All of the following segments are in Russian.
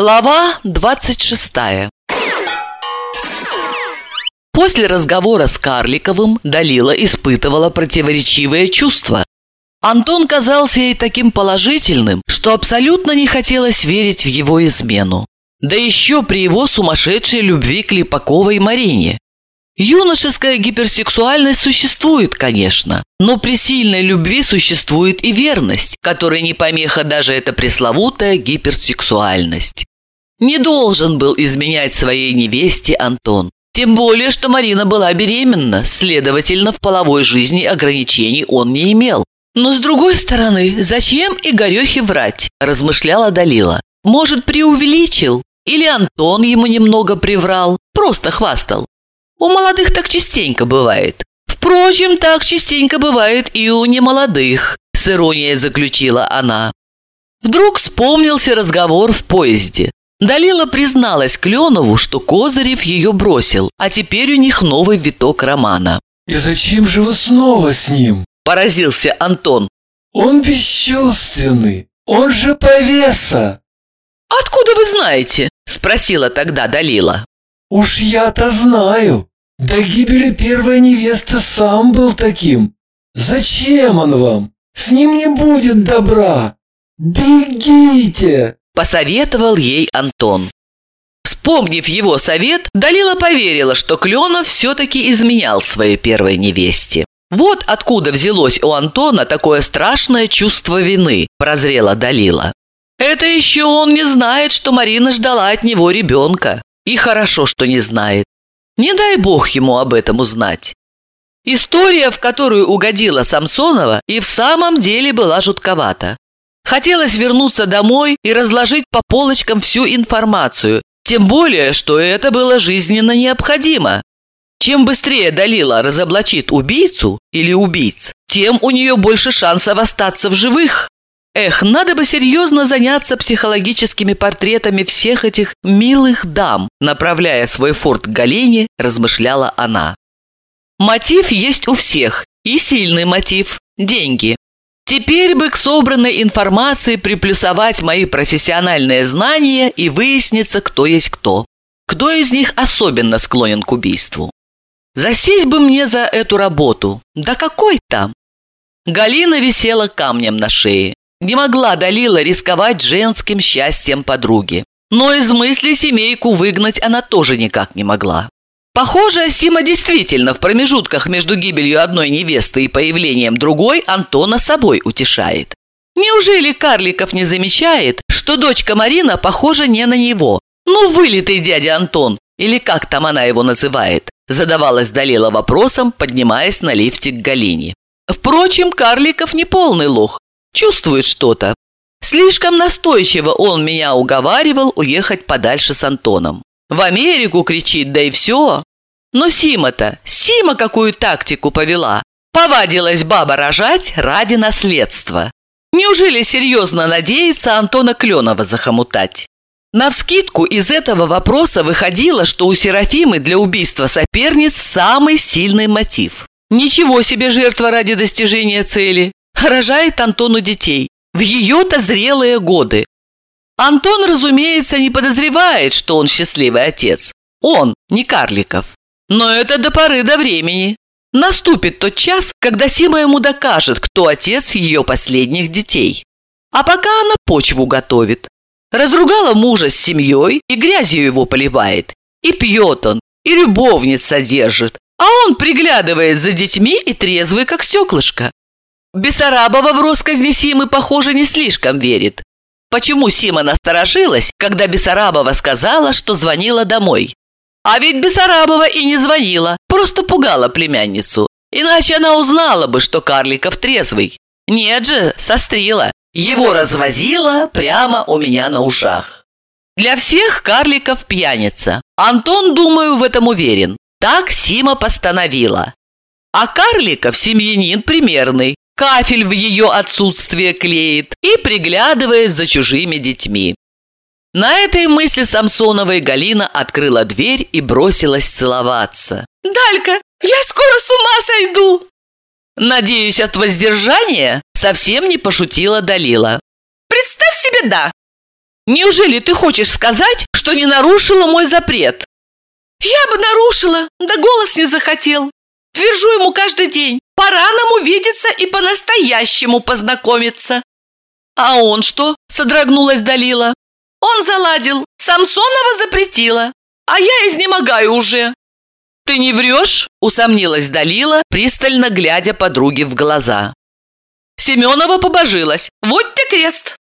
Глава 26 После разговора с Карликовым Далила испытывала противоречивые чувства. Антон казался ей таким положительным, что абсолютно не хотелось верить в его измену. Да еще при его сумасшедшей любви к Липаковой Марине. Юношеская гиперсексуальность существует, конечно, но при сильной любви существует и верность, которой не помеха даже эта пресловутая гиперсексуальность. Не должен был изменять своей невесте Антон. Тем более, что Марина была беременна, следовательно, в половой жизни ограничений он не имел. Но с другой стороны, зачем Игорехе врать, размышляла Далила. Может, преувеличил? Или Антон ему немного приврал, просто хвастал? У молодых так частенько бывает. Впрочем, так частенько бывает и у немолодых, с иронией заключила она. Вдруг вспомнился разговор в поезде. Далила призналась Кленову, что Козырев ее бросил, а теперь у них новый виток романа. «И зачем же вы снова с ним?» – поразился Антон. «Он бесчувственный, он же повеса!» «Откуда вы знаете?» – спросила тогда Далила. «Уж я-то знаю. До гибели первой невесты сам был таким. Зачем он вам? С ним не будет добра. Бегите!» Посоветовал ей Антон. Вспомнив его совет, Далила поверила, что Кленов все-таки изменял своей первой невесте. Вот откуда взялось у Антона такое страшное чувство вины, прозрела Далила. Это еще он не знает, что Марина ждала от него ребенка. И хорошо, что не знает. Не дай бог ему об этом узнать. История, в которую угодила Самсонова, и в самом деле была жутковата. Хотелось вернуться домой и разложить по полочкам всю информацию, тем более, что это было жизненно необходимо. Чем быстрее Далила разоблачит убийцу или убийц, тем у нее больше шансов остаться в живых. Эх, надо бы серьезно заняться психологическими портретами всех этих милых дам, направляя свой форт к Галине, размышляла она. Мотив есть у всех, и сильный мотив – деньги. Теперь бы к собранной информации приплюсовать мои профессиональные знания и выяснится, кто есть кто. Кто из них особенно склонен к убийству. Засесть бы мне за эту работу. Да какой там? Галина висела камнем на шее. Не могла Далила рисковать женским счастьем подруги. Но из мысли семейку выгнать она тоже никак не могла. Похоже, Сима действительно в промежутках между гибелью одной невесты и появлением другой Антона собой утешает. Неужели Карликов не замечает, что дочка Марина похожа не на него? Ну, вылитый дядя Антон, или как там она его называет? Задавалась Далила вопросом, поднимаясь на лифте к Галине. Впрочем, Карликов не полный лох, чувствует что-то. Слишком настойчиво он меня уговаривал уехать подальше с Антоном. В Америку кричит, да и все. Но Сима-то, Сима какую тактику повела? Повадилась баба рожать ради наследства. Неужели серьезно надеется Антона Кленова захомутать? Навскидку из этого вопроса выходило, что у Серафимы для убийства соперниц самый сильный мотив. Ничего себе жертва ради достижения цели. Рожает Антону детей. В ее-то зрелые годы. Антон, разумеется, не подозревает, что он счастливый отец. Он, не Карликов. Но это до поры до времени. Наступит тот час, когда Сима ему докажет, кто отец ее последних детей. А пока она почву готовит. Разругала мужа с семьей и грязью его поливает. И пьет он, и любовниц содержит. А он приглядывает за детьми и трезвый, как стеклышко. Бессарабова в росказни Симы, похоже, не слишком верит. Почему Сима насторожилась, когда Бессарабова сказала, что звонила домой? А ведь Бессарабова и не звонила, просто пугала племянницу. Иначе она узнала бы, что Карликов трезвый. Нет же, сострила. Его развозила прямо у меня на ушах. Для всех Карликов пьяница. Антон, думаю, в этом уверен. Так Сима постановила. А Карликов семьянин примерный. Кафель в ее отсутствие клеит и приглядывает за чужими детьми. На этой мысли Самсоновой Галина открыла дверь и бросилась целоваться. «Далька, я скоро с ума сойду!» «Надеюсь, от воздержания?» Совсем не пошутила Далила. «Представь себе, да!» Неужели ты хочешь сказать, что не нарушила мой запрет?» «Я бы нарушила, да голос не захотел. Твержу ему каждый день, пора нам увидеться и по-настоящему познакомиться». «А он что?» – содрогнулась Далила. «Он заладил, Самсонова запретила, а я изнемогаю уже». «Ты не врешь?» – усомнилась Далила, пристально глядя подруге в глаза. Семенова побожилась. «Вот те крест!»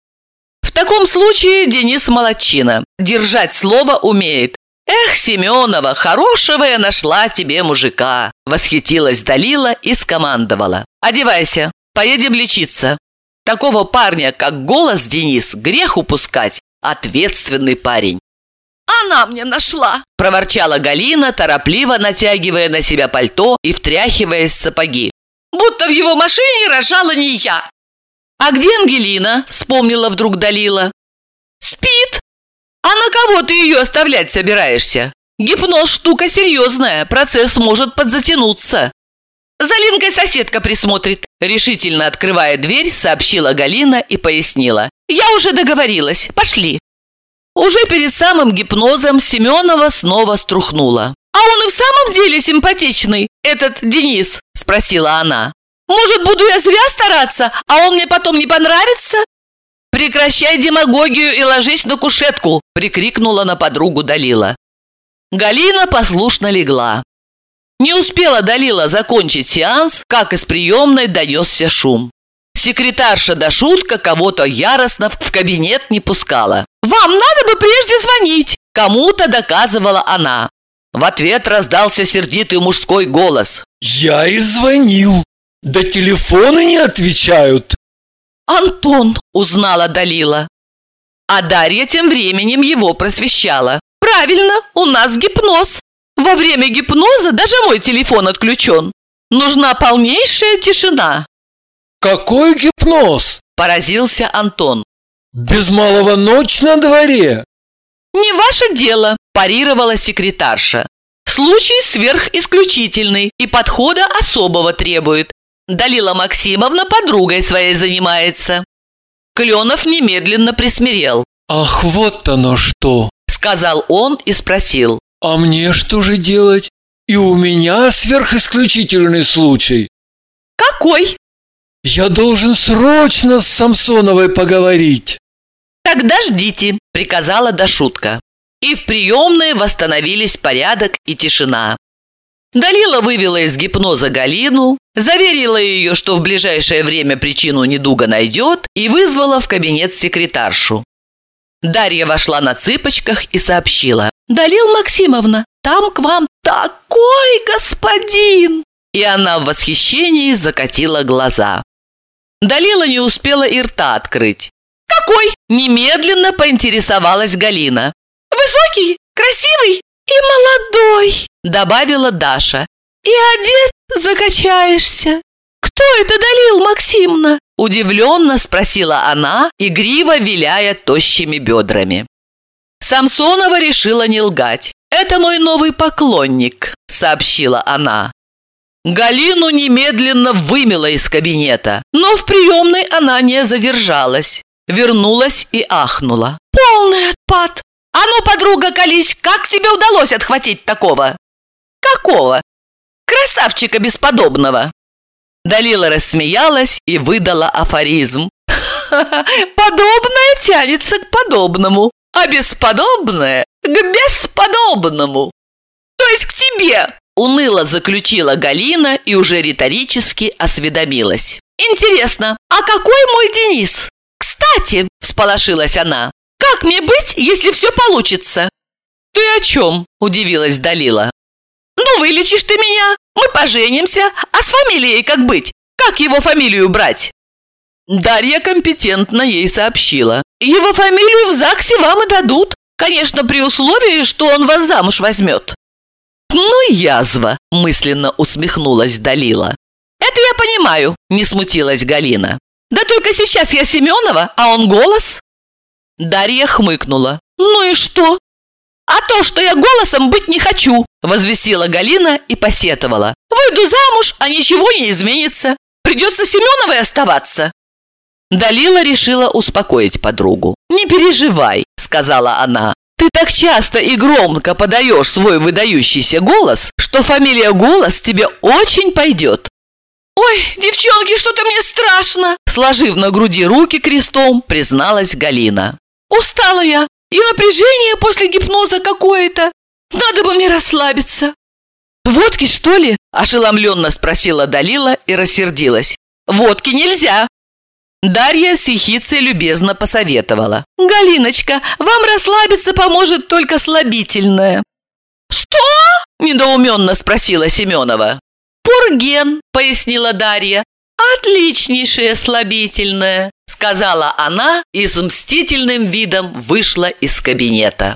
В таком случае Денис молодчина. Держать слово умеет. «Эх, Семенова, хорошего я нашла тебе мужика!» Восхитилась Далила и скомандовала. «Одевайся, поедем лечиться. Такого парня, как голос Денис, грех упускать. Ответственный парень». «Она мне нашла!» – проворчала Галина, торопливо натягивая на себя пальто и втряхиваясь сапоги. «Будто в его машине рожала не я!» «А где Ангелина?» – вспомнила вдруг Далила. «Спит!» «А на кого ты ее оставлять собираешься? Гипноз – штука серьезная, процесс может подзатянуться». «За Линкой соседка присмотрит», – решительно открывая дверь, сообщила Галина и пояснила. «Я уже договорилась. Пошли». Уже перед самым гипнозом Семенова снова струхнула. «А он и в самом деле симпатичный, этот Денис?» – спросила она. Может, буду я зря стараться, а он мне потом не понравится?» «Прекращай демагогию и ложись на кушетку!» – прикрикнула на подругу Далила. Галина послушно легла. Не успела Далила закончить сеанс, как из приемной донесся шум. Секретарша до шутка кого-то яростно в кабинет не пускала. «Вам надо бы прежде звонить!» – кому-то доказывала она. В ответ раздался сердитый мужской голос. «Я и звонил!» Да телефоны не отвечают. Антон, узнала Далила. А Дарья тем временем его просвещала. Правильно, у нас гипноз. Во время гипноза даже мой телефон отключен. Нужна полнейшая тишина. Какой гипноз? Поразился Антон. Без малого ночь на дворе. Не ваше дело, парировала секретарша. Случай сверхисключительный и подхода особого требует. Далила Максимовна подругой своей занимается». Кленов немедленно присмирел. «Ах, вот оно что!» – сказал он и спросил. «А мне что же делать? И у меня сверхисключительный случай». «Какой?» «Я должен срочно с Самсоновой поговорить». «Тогда ждите», – приказала Дашутка. И в приемной восстановились порядок и тишина. Далила вывела из гипноза Галину, заверила ее, что в ближайшее время причину недуга найдет, и вызвала в кабинет секретаршу. Дарья вошла на цыпочках и сообщила. «Далил Максимовна, там к вам такой господин!» И она в восхищении закатила глаза. Далила не успела и рта открыть. «Какой?» – немедленно поинтересовалась Галина. «Высокий, красивый и молодой!» Добавила Даша. «И одет закачаешься!» «Кто это долил, Максимна?» Удивленно спросила она, игриво виляя тощими бедрами. Самсонова решила не лгать. «Это мой новый поклонник», — сообщила она. Галину немедленно вымела из кабинета, но в приемной она не задержалась. Вернулась и ахнула. «Полный отпад! А ну, подруга, колись, как тебе удалось отхватить такого?» «Какого?» «Красавчика бесподобного!» Далила рассмеялась и выдала афоризм. «Подобное тянется к подобному, а бесподобное к бесподобному!» «То есть к тебе!» Уныло заключила Галина и уже риторически осведомилась. «Интересно, а какой мой Денис?» «Кстати!» – всполошилась она. «Как мне быть, если все получится?» «Ты о чем?» – удивилась Далила. «Ну, вылечишь ты меня, мы поженимся, а с фамилией как быть? Как его фамилию брать?» Дарья компетентно ей сообщила. «Его фамилию в ЗАГСе вам и дадут, конечно, при условии, что он вас замуж возьмет». «Ну, язва!» – мысленно усмехнулась Далила. «Это я понимаю», – не смутилась Галина. «Да только сейчас я Семенова, а он голос». Дарья хмыкнула. «Ну и что? «А то, что я голосом быть не хочу!» – возвестила Галина и посетовала. «Выйду замуж, а ничего не изменится. Придется Семеновой оставаться». Далила решила успокоить подругу. «Не переживай, сказала она. «Ты так часто и громко подаешь свой выдающийся голос, что фамилия Голос тебе очень пойдет». «Ой, девчонки, что-то мне страшно!» Сложив на груди руки крестом, призналась Галина. «Устала я, и напряжение после гипноза какое-то. Надо бы мне расслабиться». «Водки, что ли?» – ошеломленно спросила Далила и рассердилась. «Водки нельзя!» Дарья с ехицей любезно посоветовала. «Галиночка, вам расслабиться поможет только слабительное». «Что?» – недоуменно спросила Семенова. «Пурген», – пояснила Дарья. «Отличнейшее слабительное», – сказала она и с мстительным видом вышла из кабинета.